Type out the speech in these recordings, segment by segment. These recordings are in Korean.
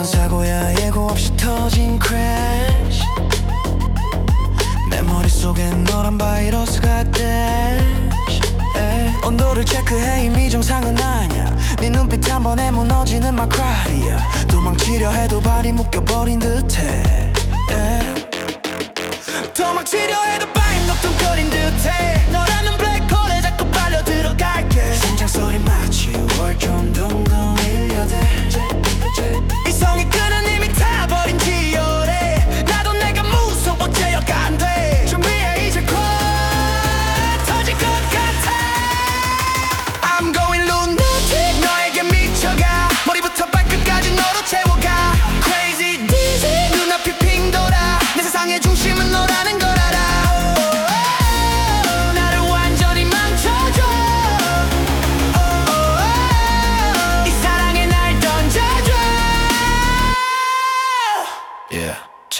그런 사고야 예고 없이 터진 crash. 내 머릿속엔 너란 바이러스가 dash. 온도를 체크해 이미 정상은 아니야. 네 눈빛 한 번에 무너지는 마크라리아 도망치려 해도 발이 묶여버린 듯해. 도망치려 해도 발이 녹통거린 듯해.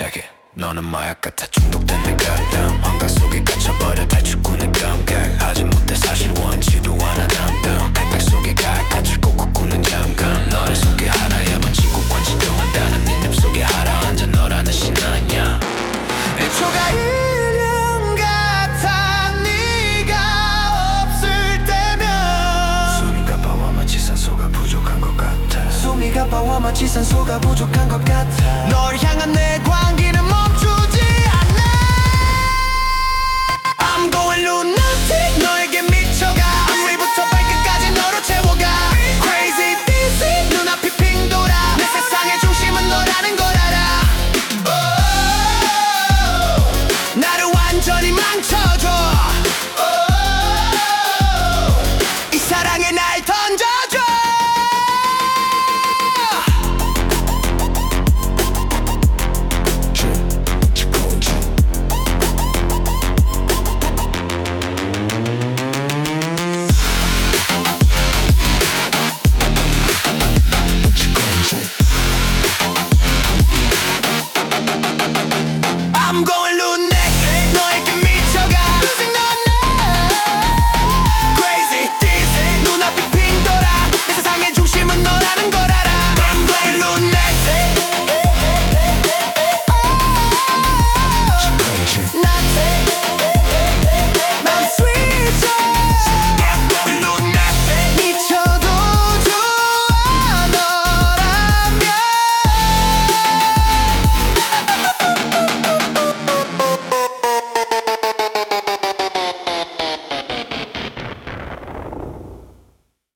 갑자기 너는 마약 같아 중독된 내 가담 아까워만 지산소가 부족한 것 같아. 널 향한 내 관계